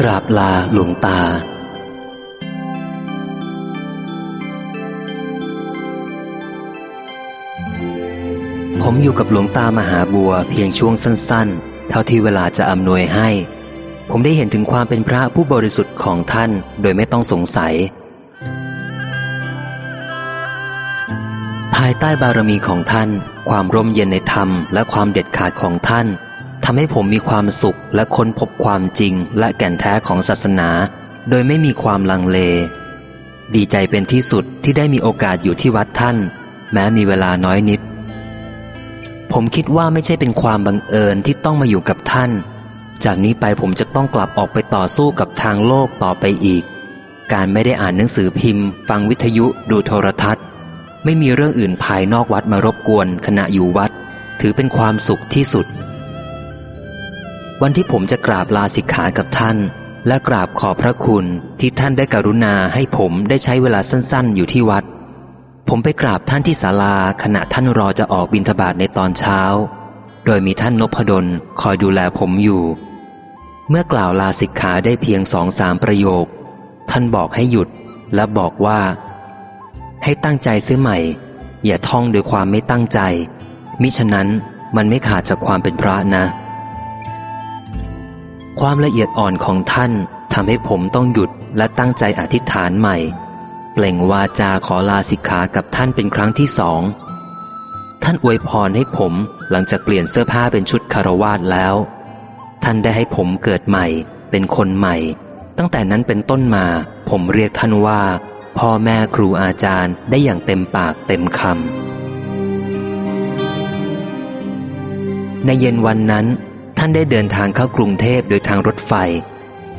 กราบลาหลวงตา ผมอยู่กับหลวงตามหาบัวเพียงช่วงสั้น ๆ เท่าที่เวลาจะอำนวยให้ ผมได้เห็นถึงความเป็นพระผู้บริสุทธิ์ของท่านโดยไม่ต้องสงสัย ภายใต้บารมีของท่าน ความร่มเย็นในธรรมและความเด็ดขาดของท่าน ทำให้ผมมีความสุขและค้นพบความจริงและแก่นแท้ของศาสนา โดยไม่มีความลังเล ดีใจเป็นที่สุดที่ได้มีโอกาสอยู่ที่วัดท่าน แม้มีเวลาน้อยนิด ผมคิดว่าไม่ใช่เป็นความบังเอิญที่ต้องมาอยู่กับท่าน จากนี้ไปผมจะต้องกลับออกไปต่อสู้กับทางโลกต่อไปอีก การไม่ได้อ่านหนังสือพิมพ์ ฟังวิทยุดูโทรทัศน์ ไม่มีเรื่องอื่นภายนอกวัดมารบกวนขณะอยู่วัด ถือเป็นความสุขที่สุด วันที่ผมจะกราบลาสิกขากับท่าน และกราบขอบพระคุณที่ท่านได้กรุณาให้ผมได้ใช้เวลาสั้นๆ อยู่ที่วัด ผมไปกราบท่านที่ศาลาขณะท่านรอจะออกบิณฑบาตในตอนเช้า โดยมีท่านนพดลคอยดูแลผมอยู่ เมื่อกล่าวลาสิกขาได้เพียงสองสามประโยค ท่านบอกให้หยุดและบอกว่า ให้ตั้งใจซื้อใหม่ อย่าท่องโดยความไม่ตั้งใจ มิฉะนั้นมันไม่ขาดจากความเป็นพระนะ ความละเอียดอ่อนของท่านทำให้ผมต้องหยุดและตั้งใจอธิษฐานใหม่ เปล่งวาจาขอลาสิกขากับท่านเป็นครั้งที่สอง ท่านอวยพรให้ผมหลังจากเปลี่ยนเสื้อผ้าเป็นชุดคารวาสแล้ว ท่านได้ให้ผมเกิดใหม่ เป็นคนใหม่ ตั้งแต่นั้นเป็นต้นมา ผมเรียกท่านว่า พ่อแม่ครูอาจารย์ได้อย่างเต็มปากเต็มคำในเย็นวันนั้นานได้เดินทางเข้ากรุงเทพโดยทางรถไฟ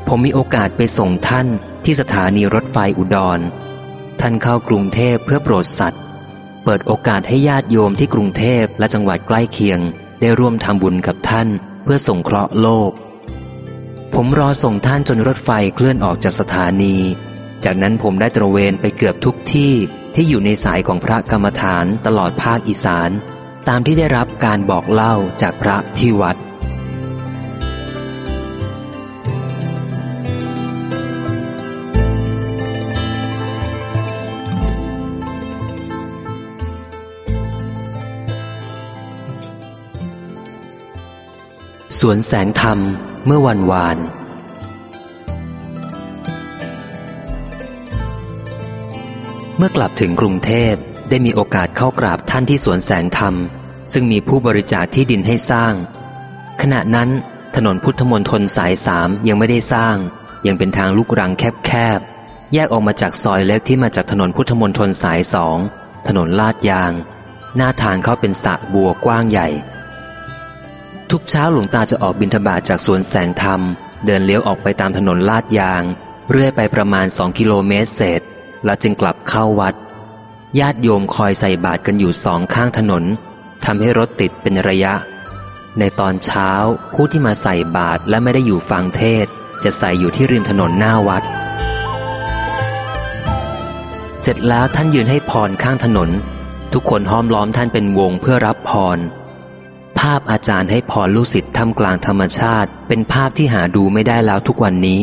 ผมมีโอกาสไปส่งท่านที่สถานีรถไฟอุดร ท่านเข้ากรุงเทพเพื่อโปรดสัตว์ เปิดโอกาสให้ญาติโยมที่กรุงเทพและจังหวัดใกล้เคียง ได้ร่วมทำบุญกับท่านเพื่อส่งเคราะห์โลก ผมรอส่งท่านจนรถไฟเคลื่อนออกจากสถานี จากนั้นผมได้ตระเวนไปเกือบทุกที่ที่อยู่ในสายของพระกรรมฐานตลอดภาคอีสาน ตามที่ได้รับการบอกเล่าจากพระที่วัด สวนแสงธรรมเมื่อวันวาน เมื่อกลับถึงกรุงเทพได้มีโอกาสเข้ากราบท่านที่สวนแสงธรรม ซึ่งมีผู้บริจาคที่ดินให้สร้าง ขณะนั้นถนนพุทธมนตรสายสามยังไม่ได้สร้าง ยังเป็นทางลูกรังแคบๆ แยกออกมาจากซอยเล็กที่มาจากถนนพุทธมนตรสายสองถนนลาดยาง หน้าทางเข้าเป็นสระบัวกว้างใหญ่ ทุกเช้าหลวงตาจะออกบินทบาทจากสวนแสงธรรม เดินเลี้ยวออกไปตามถนนลาดยาง เรื่อยไปประมาณสองกิโลเมตรเศษ แล้วจึงกลับเข้าวัด ญาติโยมคอยใส่บาตรกันอยู่สองข้างถนนทำให้รถติดเป็นระยะ ในตอนเช้าผู้ที่มาใส่บาตรและไม่ได้อยู่ฟังเทศ จะใส่อยู่ที่ริมถนนหน้าวัด เสร็จแล้วท่านยืนให้พรข้างถนน ทุกคนห้อมล้อมท่านเป็นวงเพื่อรับพราพอาจารย์ให้พรลูกศิษย์ทำกลางธรรมชาติ เป็นภาพที่หาดูไม่ได้แล้วทุกวันนี้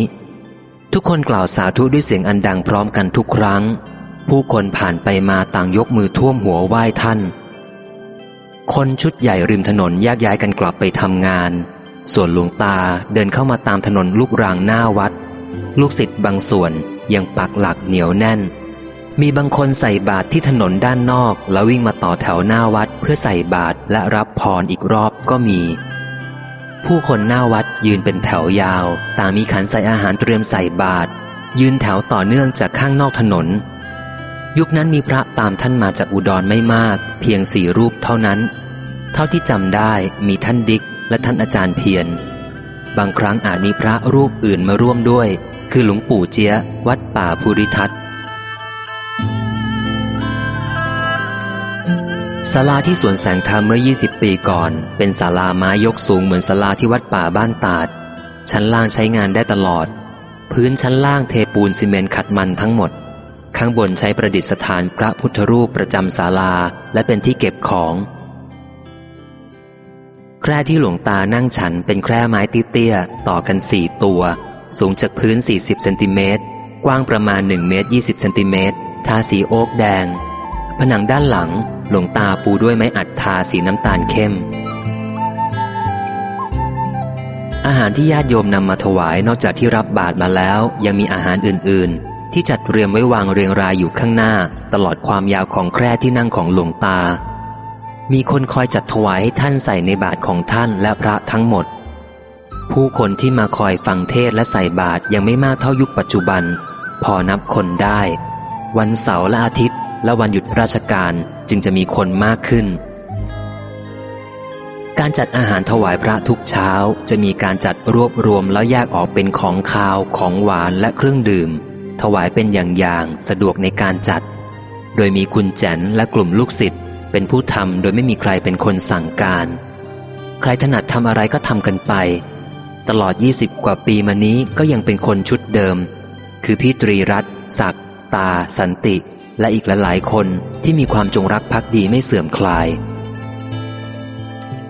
ทุกคนกล่าวสาธุด้วยเสียงอันดังพร้อมกันทุกครั้ง ผู้คนผ่านไปมาต่างยกมือท่วมหัวไหว้ท่าน คนชุดใหญ่ริมถนนแยกย้ายกันกลับไปทำงาน ส่วนหลวงตาเดินเข้ามาตามถนนลูกรางหน้าวัด ลูกศิษย์บางส่วนยังปักหลักเหนียวแน่น มีบางคนใส่บาตรที่ถนนด้านนอก แล้ววิ่งมาต่อแถวหน้าวัดเพื่อใส่บาตรและรับพรอีกรอบก็มี ผู้คนหน้าวัดยืนเป็นแถวยาว ต่างมีขันใส่อาหารเตรียมใส่บาตรยืนแถวต่อเนื่องจากข้างนอกถนน ยุคนั้นมีพระตามท่านมาจากอุดรไม่มาก เพียงสี่รูปเท่านั้น เท่าที่จำได้มีท่านดิกและท่านอาจารย์เพียรบางครั้งอาจมีพระรูปอื่นมาร่วมด้วย คือหลวงปู่เจียวัดป่าภูริทัต ศาลาที่สวนแสงธรรมเมื่อ 20 ปีก่อน เป็นศาลาไม้ยกสูงเหมือนศาลาที่วัดป่าบ้านตาด ชั้นล่างใช้งานได้ตลอด พื้นชั้นล่างเทปูนซีเมนต์ขัดมันทั้งหมด ข้างบนใช้ประดิษฐานพระพุทธรูปประจำศาลาและเป็นที่เก็บของแคร่ที่หลวงตานั่งฉันเป็นแคร่ไม้เตี้ยต่อกันสี่ตัว สูงจากพื้น 40 เซนติเมตร กว้างประมาณ 1 เมตร 20 เซนติเมตร ทาสีโอ๊กแดง ผนังด้านหลัง หลวงตาปูด้วยไม้อัดทาสีน้ำตาลเข้ม อาหารที่ญาติโยมนำมาถวายนอกจากที่รับบาตรมาแล้ว ยังมีอาหารอื่น ๆ ที่จัดเตรียมไว้วางเรียงรายอยู่ข้างหน้า ตลอดความยาวของแคร่ที่นั่งของหลวงตา มีคนคอยจัดถวายให้ท่านใส่ในบาตรของท่านและพระทั้งหมด ผู้คนที่มาคอยฟังเทศและใส่บาตรยังไม่มากเท่ายุคปัจจุบัน พอนับคนได้ วันเสาร์และอาทิตย์และวันหยุดราชการ จึงจะมีคนมากขึ้น การจัดอาหารถวายพระทุกเช้าจะมีการจัดรวบรวมแล้วแยกออกเป็นของคาวของหวานและเครื่องดื่ม ถวายเป็นอย่างๆสะดวกในการจัด โดยมีคุณแจนและกลุ่มลูกศิษย์เป็นผู้ทำโดยไม่มีใครเป็นคนสั่งการ ใครถนัดทำอะไรก็ทำกันไป ตลอด 20 กว่าปีมานี้ก็ยังเป็นคนชุดเดิม คือพี่ตรีรัตน์ศักตา สันติ และอีกหลายๆคนที่มีความจงรักภักดีไม่เสื่อมคลาย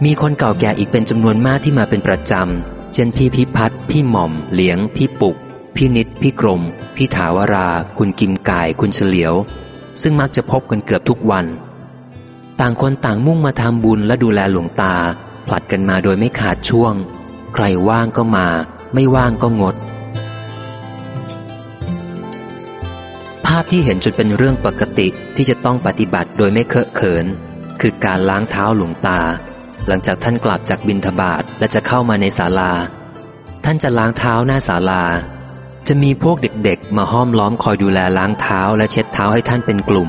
มีคนเก่าแก่อีกเป็นจำนวนมากที่มาเป็นประจำ เช่นพี่พิพัฒน์พี่หม่อม เหลียง พี่ปุก พี่นิด พี่กรม พี่ถาวรา คุณกิมกาย คุณเฉลียว ซึ่งมักจะพบกันเกือบทุกวัน ต่างคนต่างมุ่งมาทำบุญและดูแลหลวงตา ผลัดกันมาโดยไม่ขาดช่วง ใครว่างก็มา ไม่ว่างก็งดาพที่เห็นจนเป็นเรื่องปกติที่จะต้องปฏิบัติโดยไม่เคอะเขิน คือการล้างเท้าหลวงตา หลังจากท่านกลับจากบินทบาทและจะเข้ามาในศาลา ท่านจะล้างเท้าหน้าศาลา จะมีพวกเด็กๆ มาห้อมล้อมคอยดูแลล้างเท้าและเช็ดเท้าให้ท่านเป็นกลุ่ม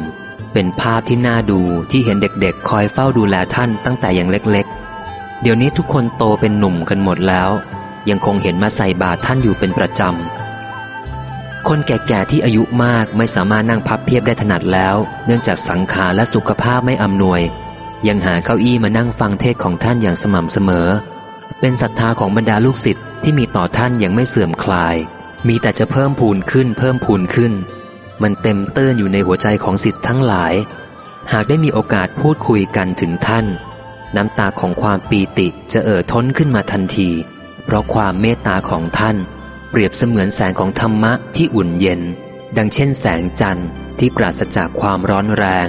เป็นภาพที่น่าดูที่เห็นเด็กๆ คอยเฝ้าดูแลท่านตั้งแต่อยังเล็กๆ เดี๋ยวนี้ทุกคนโตเป็นหนุ่มกันหมดแล้ว ยังคงเห็นมาใส่บาตรท่านอยู่เป็นประจำ คนแก่ๆที่อายุมากไม่สามารถนั่งพับเพียบได้ถนัดแล้ว เนื่องจากสังขารและสุขภาพไม่อำนวย ยังหาเก้าอี้มานั่งฟังเทศของท่านอย่างสม่ำเสมอ เป็นศรัทธาของบรรดาลูกศิษย์ที่มีต่อท่านยังไม่เสื่อมคลาย มีแต่จะเพิ่มพูนขึ้น เพิ่มพูนขึ้น มันเต็มเตื้อนอยู่ในหัวใจของศิษย์ทั้งหลาย หากได้มีโอกาสพูดคุยกันถึงท่าน น้ำตาของความปีติจะเอ่อท้นขึ้นมาทันที เพราะความเมตตาของท่าน เปรียบเสมือนแสงของธรรมะที่อุ่นเย็น ดังเช่นแสงจันทร์ที่ปราศจากความร้อนแรง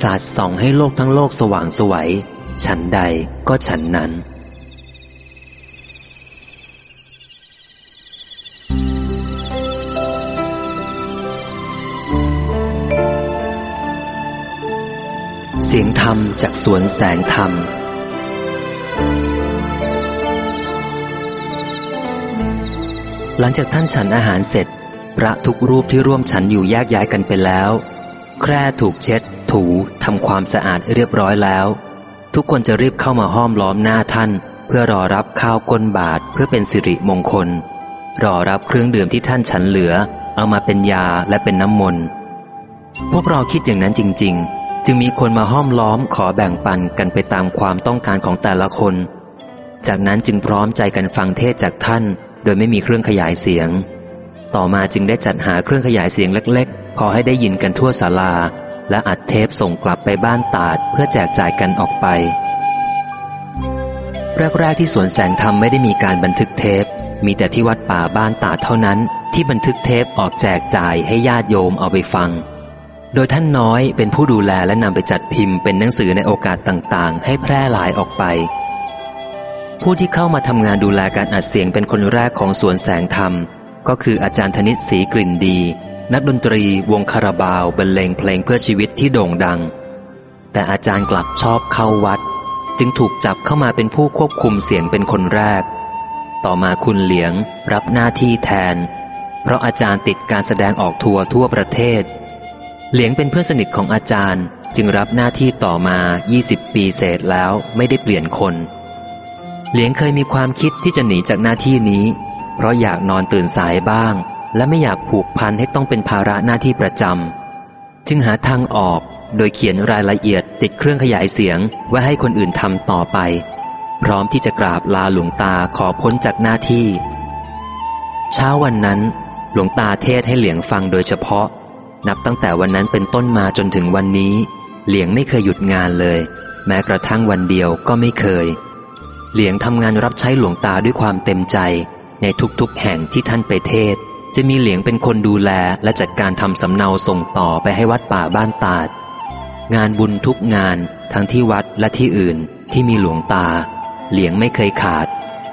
สาดส่องให้โลกทั้งโลกสว่างสวัยฉันใดก็ฉันนั้น เสียงธรรมจากสวนแสงธรรม หลังจากท่านฉันอาหารเสร็จ พระทุกรูปที่ร่วมฉันอยู่แยกย้ายกันไปแล้ว แคร่ถูกเช็ด ถูทำความสะอาดเรียบร้อยแล้ว ทุกคนจะรีบเข้ามาห้อมล้อมหน้าท่าน เพื่อรอรับข้าวก้นบาทเพื่อเป็นสิริมงคล รอรับเครื่องดื่มที่ท่านฉันเหลือ เอามาเป็นยาและเป็นน้ำมนต์พวกเราคิดอย่างนั้นจริง ๆ จึงมีคนมาห้อมล้อมขอแบ่งปันกันไปตามความต้องการของแต่ละคน จากนั้นจึงพร้อมใจกันฟังเทศจากท่าน โดยไม่มีเครื่องขยายเสียง ต่อมาจึงได้จัดหาเครื่องขยายเสียงเล็ก ๆ พอให้ได้ยินกันทั่วศาลา และอัดเทปส่งกลับไปบ้านตาดเพื่อแจกจ่ายกันออกไป แรก ๆ ที่สวนแสงธรรมไม่ได้มีการบันทึกเทป มีแต่ที่วัดป่าบ้านตาดเท่านั้น ที่บันทึกเทปออกแจกจ่ายให้ญาติโยมเอาไปฟัง โดยท่านน้อยเป็นผู้ดูแลและนำไปจัดพิมพ์เป็นหนังสือในโอกาสต่างๆ ให้แพร่หลายออกไป ผู้ที่เข้ามาทำงานดูแลการอัดเสียงเป็นคนแรกของสวนแสงธรรม ก็คืออาจารย์ธนิตศรีกลิ่นดี นักดนตรีวงคาราบาวบรรเลงเพลงเพื่อชีวิตที่โด่งดัง แต่อาจารย์กลับชอบเข้าวัด จึงถูกจับเข้ามาเป็นผู้ควบคุมเสียงเป็นคนแรก ต่อมาคุณเหลียงรับหน้าที่แทน เพราะอาจารย์ติดการแสดงออกทัวร์ทั่วประเทศ เหลียงเป็นเพื่อนสนิทของอาจารย์จึงรับหน้าที่ต่อมา 20 ปีเศษแล้วไม่ได้เปลี่ยนคน เหลียงเคยมีความคิดที่จะหนีจากหน้าที่นี้ เพราะอยากนอนตื่นสายบ้าง และไม่อยากผูกพันให้ต้องเป็นภาระหน้าที่ประจำจึงหาทางออกโดยเขียนรายละเอียดติดเครื่องขยายเสียงไว้ให้คนอื่นทำต่อไป พร้อมที่จะกราบลาหลวงตาขอพ้นจากหน้าที่ เช้าวันนั้น หลวงตาเทศให้เหลียงฟังโดยเฉพาะ นับตั้งแต่วันนั้นเป็นต้นมาจนถึงวันนี้ เหลียงไม่เคยหยุดงานเลย แม้กระทั่งวันเดียวก็ไม่เคย เหลียงทำงานรับใช้หลวงตาด้วยความเต็มใจ ในทุกๆแห่งที่ท่านไปเทศ จะมีเหลียงเป็นคนดูแลและจัดการทำสำเนาส่งต่อไปให้วัดป่าบ้านตาด งานบุญทุกงานทั้งที่วัดและที่อื่นที่มีหลวงตา เหลียงไม่เคยขาด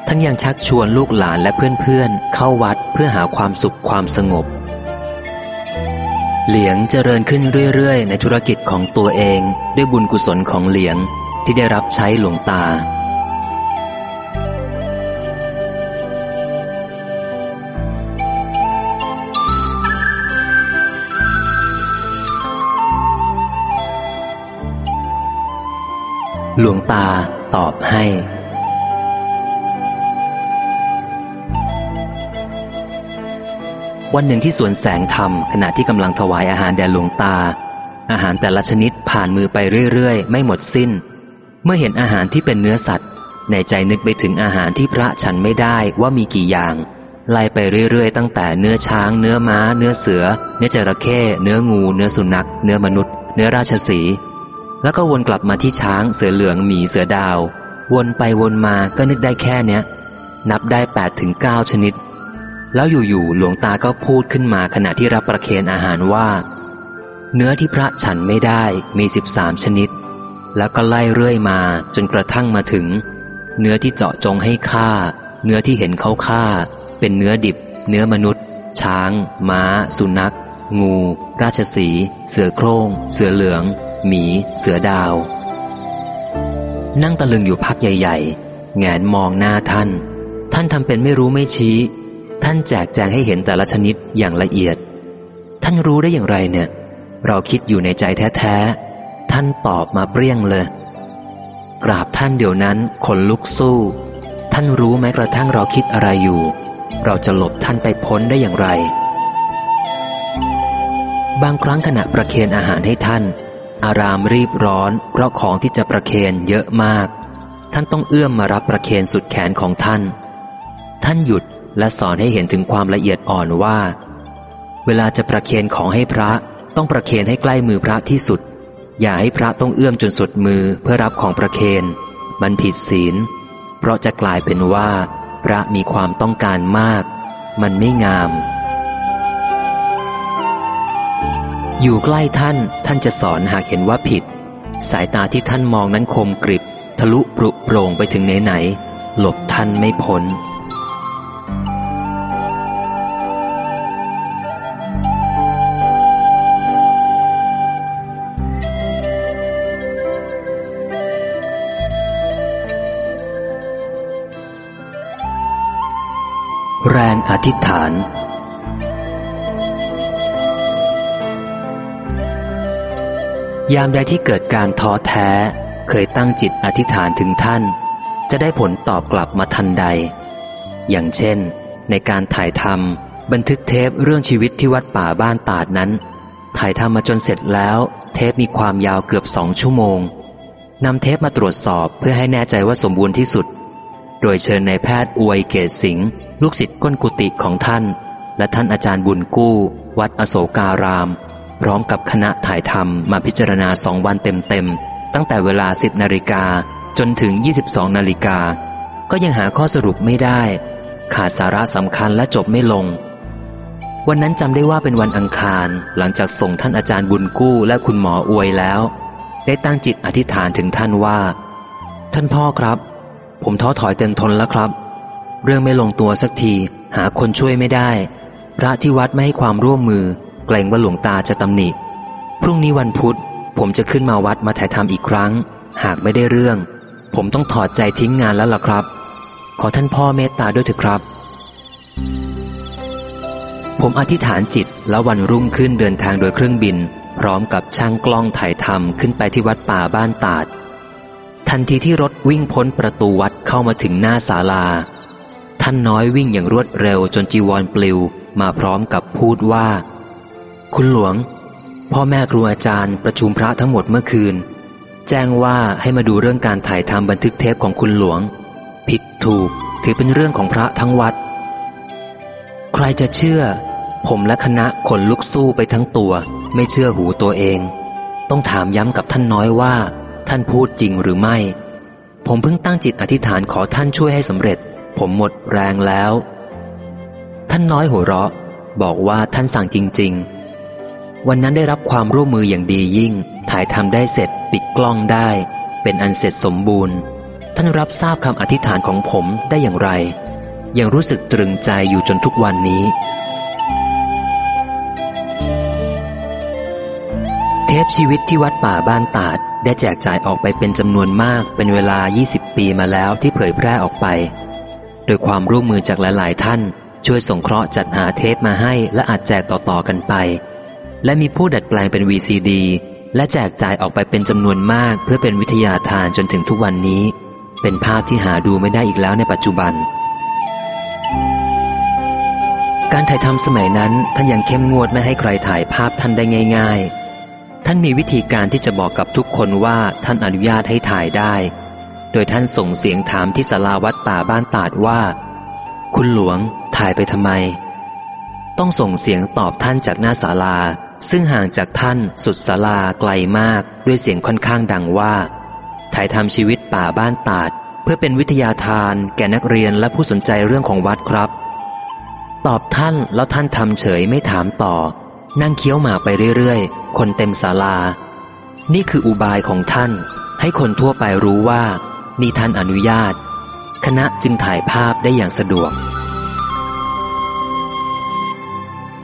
ท่านยังชักชวนลูกหลานและเพื่อนๆ เข้าวัดเพื่อหาความสุขความสงบ เหลียงเจริญขึ้นเรื่อยๆ ในธุรกิจของตัวเอง ด้วยบุญกุศลของเหลียงที่ได้รับใช้หลวงตา หลวงตาตอบให้ วันหนึ่งที่สวนแสงธรรมขณะที่กำลังถวายอาหารแด่หลวงตา อาหารแต่ละชนิดผ่านมือไปเรื่อยๆ ไม่หมดสิ้น เมื่อเห็นอาหารที่เป็นเนื้อสัตว์ ในใจนึกไปถึงอาหารที่พระฉันไม่ได้ว่ามีกี่อย่าง ไล่ไปเรื่อยๆ ตั้งแต่เนื้อช้าง เนื้อม้า เนื้อเสือ เนื้อจระเข้เนื้องู เนื้อสุนัข เนื้อมนุษย์ เนื้อราชสีห์ แล้วก็วนกลับมาที่ช้างเสือเหลืองหมีเสือดาว วนไปวนมาก็นึกได้แค่เนี้ย นับได้8ปดถึงเชนิด แล้วอยู่ๆหลวงตาก็พูดขึ้นมาขณะที่รับประเคนอาหารว่า เนื้อที่พระฉันไม่ได้มีสิบสามชนิด แล้วก็ไล่เรื่อยมาจนกระทั่งมาถึง เนื้อที่เจาะจงให้ฆ่า เนื้อที่เห็นเขาฆ่า เป็นเนื้อดิบ เนื้อมนุษย์ ช้าง ม้า สุนัข งู ราชสี เสือโครง่งเสือเหลือง หมี เสือดาว นั่งตะลึงอยู่พักใหญ่ๆ แงนมองหน้าท่าน ท่านทำเป็นไม่รู้ไม่ชี้ ท่านแจกแจงให้เห็นแต่ละชนิดอย่างละเอียด ท่านรู้ได้อย่างไรเนี่ย เราคิดอยู่ในใจแท้ๆ ท่านตอบมาเปรี้ยงเลย กราบท่านเดี๋ยวนั้นขนลุกสู้ ท่านรู้แม้กระทั่งเราคิดอะไรอยู่ เราจะหลบท่านไปพ้นได้อย่างไรบางครั้งขณะประเคนอาหารให้ท่าน อารามรีบร้อน เพราะของที่จะประเคนเยอะมาก ท่านต้องเอื้อมมารับประเคนสุดแขนของท่าน ท่านหยุดและสอนให้เห็นถึงความละเอียดอ่อนว่า เวลาจะประเคนของให้พระต้องประเคนให้ใกล้มือพระที่สุด อย่าให้พระต้องเอื้อมจนสุดมือเพื่อรับของประเคนมันผิดศีล เพราะจะกลายเป็นว่า พระมีความต้องการมาก มันไม่งาม อยู่ใกล้ท่านท่านจะสอนหากเห็นว่าผิด สายตาที่ท่านมองนั้นคมกริบ ทะลุปรุโปร่งไปถึงไหนไหน หลบท่านไม่พ้นแรงอธิษฐาน ยามใดที่เกิดการท้อแท้ เคยตั้งจิตอธิษฐานถึงท่าน จะได้ผลตอบกลับมาทันใด อย่างเช่น ในการถ่ายทำบันทึกเทปเรื่องชีวิตที่วัดป่าบ้านตาดนั้น ถ่ายทำมาจนเสร็จแล้ว เทปมีความยาวเกือบสองชั่วโมงนำเทปมาตรวจสอบเพื่อให้แน่ใจว่าสมบูรณ์ที่สุด โดยเชิญนายแพทย์อวยเกศสิงห์ลูกศิษย์ก้นกุฏิของท่าน และท่านอาจารย์บุญกู้ วัดอโศการาม พร้อมกับคณะถ่ายทำมาพิจารณาสองวันเต็มๆ ตั้งแต่เวลา 10 นาฬิกาจนถึง 22 นาฬิกา ก็ยังหาข้อสรุปไม่ได้ ขาดสาระสำคัญและจบไม่ลง วันนั้นจำได้ว่าเป็นวันอังคารหลังจากส่งท่านอาจารย์บุญกู้และคุณหมออวยแล้ว ได้ตั้งจิตอธิษฐานถึงท่านว่า ท่านพ่อครับ ผมท้อถอยเต็มทนแล้วครับ เรื่องไม่ลงตัวสักที หาคนช่วยไม่ได้ พระที่วัดไม่ให้ความร่วมมือ เกรงว่าหลวงตาจะตำหนิ พรุ่งนี้วันพุธ ผมจะขึ้นมาวัดมาถ่ายทำอีกครั้ง หากไม่ได้เรื่อง ผมต้องถอดใจทิ้งงานแล้วล่ะครับ ขอท่านพ่อเมตตาด้วยเถอะครับ ผมอธิษฐานจิตแล้ววันรุ่งขึ้นเดินทางโดยเครื่องบิน พร้อมกับช่างกล้องถ่ายทำขึ้นไปที่วัดป่าบ้านตาด ทันทีที่รถวิ่งพ้นประตูวัดเข้ามาถึงหน้าศาลา ท่านน้อยวิ่งอย่างรวดเร็วจนจีวรปลิวมาพร้อมกับพูดว่า คุณหลวง พ่อแม่ครูอาจารย์ประชุมพระทั้งหมดเมื่อคืน แจ้งว่าให้มาดูเรื่องการถ่ายทำบันทึกเทปของคุณหลวง ผิดถูกถือเป็นเรื่องของพระทั้งวัด ใครจะเชื่อ ผมและคณะขนลุกสู้ไปทั้งตัว ไม่เชื่อหูตัวเอง ต้องถามย้ำกับท่านน้อยว่า ท่านพูดจริงหรือไม่ ผมเพิ่งตั้งจิตอธิษฐานขอท่านช่วยให้สำเร็จ ผมหมดแรงแล้ว ท่านน้อยหัวเราะ บอกว่าท่านสั่งจริง ๆ วันนั้นได้รับความร่วมมืออย่างดียิ่ง ถ่ายทำได้เสร็จปิดกล้องได้ เป็นอันเสร็จสมบูรณ์ ท่านรับทราบคำอธิษฐานของผมได้อย่างไร ยังรู้สึกตรึงใจอยู่จนทุกวันนี้ เทปชีวิตที่วัดป่าบ้านตาด ได้แจกจ่ายออกไปเป็นจำนวนมากเป็นเวลา 20 ปีมาแล้วที่เผยแพร่ออกไป โดยความร่วมมือจากหลาย ๆ ท่าน ช่วยส่งเคราะห์จัดหาเทปมาให้และอาจแจกต่อ ๆ กันไป และมีผู้ดัดแปลงเป็น VCD และแจกจ่ายออกไปเป็นจำนวนมากเพื่อเป็นวิทยาทานจนถึงทุกวันนี้ เป็นภาพที่หาดูไม่ได้อีกแล้วในปัจจุบัน การถ่ายทำสมัยนั้นท่านยังเข้มงวดไม่ให้ใครถ่ายภาพท่านได้ง่าย ๆ ท่านมีวิธีการที่จะบอกกับทุกคนว่าท่านอนุญาตให้ถ่ายได้ โดยท่านส่งเสียงถามที่ศาลาวัดป่าบ้านตาดว่า คุณหลวงถ่ายไปทำไม ต้องส่งเสียงตอบท่านจากหน้าศาลา ซึ่งห่างจากท่านสุดศาลาไกลมากด้วยเสียงค่อนข้างดังว่า ถ่ายทำชีวิตป่าบ้านตาด เพื่อเป็นวิทยาทานแก่นักเรียนและผู้สนใจเรื่องของวัดครับ ตอบท่านแล้วท่านทำเฉยไม่ถามต่อ นั่งเคี้ยวหมากไปเรื่อยๆ คนเต็มศาลา นี่คืออุบายของท่าน ให้คนทั่วไปรู้ว่านี่ท่านอนุญาต คณะจึงถ่ายภาพได้อย่างสะดวก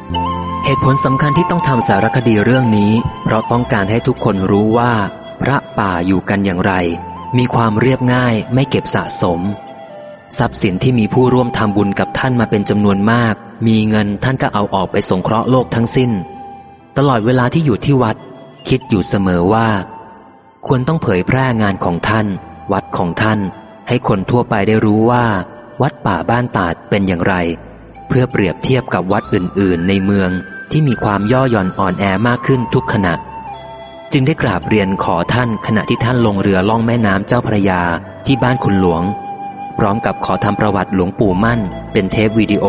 เห ตุผลสำคัญที่ต้องทำสารคดีเรื่องนี้ เพราะต้องการให้ทุกคนรู้ว่า พระป่าอยู่กันอย่างไร มีความเรียบง่ายไม่เก็บสะสม ทรัพย์สินที่มีผู้ร่วมทำบุญกับท่านมาเป็นจำนวนมาก มีเงินท่านก็เอาออกไปสงเคราะห์โลกทั้งสิ้น ตลอดเวลาที่อยู่ที่วัด คิดอยู่เสมอว่า ควรต้องเผยแพร่งานของท่าน วัดของท่าน ให้คนทั่วไปได้รู้ว่า วัดป่าบ้านตาดเป็นอย่างไร เพื่อเปรียบเทียบกับวัดอื่น ๆ ในเมือง ที่มีความย่อหย่อนอ่อนแอมากขึ้นทุกขณะ จึงได้กราบเรียนขอท่านขณะที่ท่านลงเรือล่องแม่น้ำเจ้าพระยาที่บ้านคุณหลวง พร้อมกับขอทำประวัติหลวงปู่มั่น เป็นเทปวิดีโอ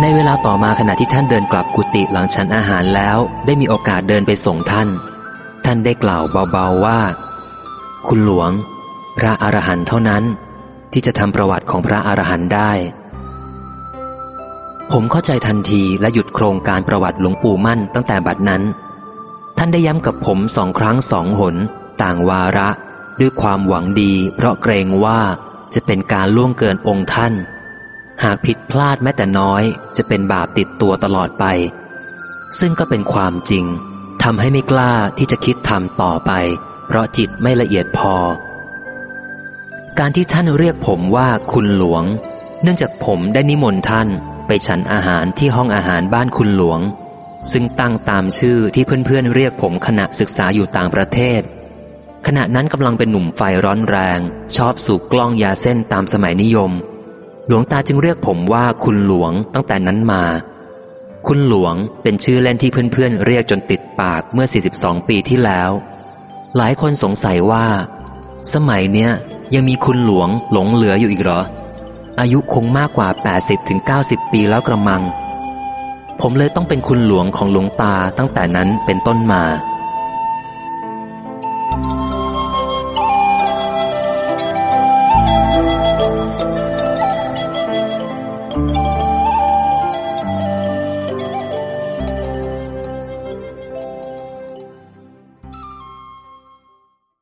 ในเวลาต่อมาขณะที่ท่านเดินกลับกุฏิหลังฉันอาหารแล้ว ได้มีโอกาสเดินไปส่งท่าน ท่านได้กล่าวเบาๆว่า คุณหลวง พระอรหันต์เท่านั้น ที่จะทำประวัติของพระอรหันต์ได้ ผมเข้าใจทันทีและหยุดโครงการประวัติหลวงปู่มั่นตั้งแต่บัดนั้น ท่านได้ย้ำกับผมสองครั้งสองหน ต่างวาระ ด้วยความหวังดี เพราะเกรงว่าจะเป็นการล่วงเกินองค์ท่าน หากผิดพลาดแม้แต่น้อย จะเป็นบาปติดตัวตลอดไป ซึ่งก็เป็นความจริงทำให้ไม่กล้าที่จะคิดทำต่อไป เพราะจิตไม่ละเอียดพอ การที่ท่านเรียกผมว่าคุณหลวง เนื่องจากผมได้นิมนต์ท่าน ไปฉันอาหารที่ห้องอาหารบ้านคุณหลวง ซึ่งตั้งตามชื่อที่เพื่อนๆเรียกผมขณะศึกษาอยู่ต่างประเทศ ขณะนั้นกำลังเป็นหนุ่มไฟร้อนแรง ชอบสูบกล้องยาเส้นตามสมัยนิยม หลวงตาจึงเรียกผมว่าคุณหลวงตั้งแต่นั้นมา คุณหลวงเป็นชื่อเล่นที่เพื่อนๆเรียกจนติดปากเมื่อ 42 ปีที่แล้ว หลายคนสงสัยว่า สมัยเนี้ยยังมีคุณหลวงหลงเหลืออยู่อีกเหรอ อายุคงมากกว่า 80-90 ปีแล้วกระมัง ผมเลยต้องเป็นคุณหลวงของหลวงตาตั้งแต่นั้นเป็นต้นมา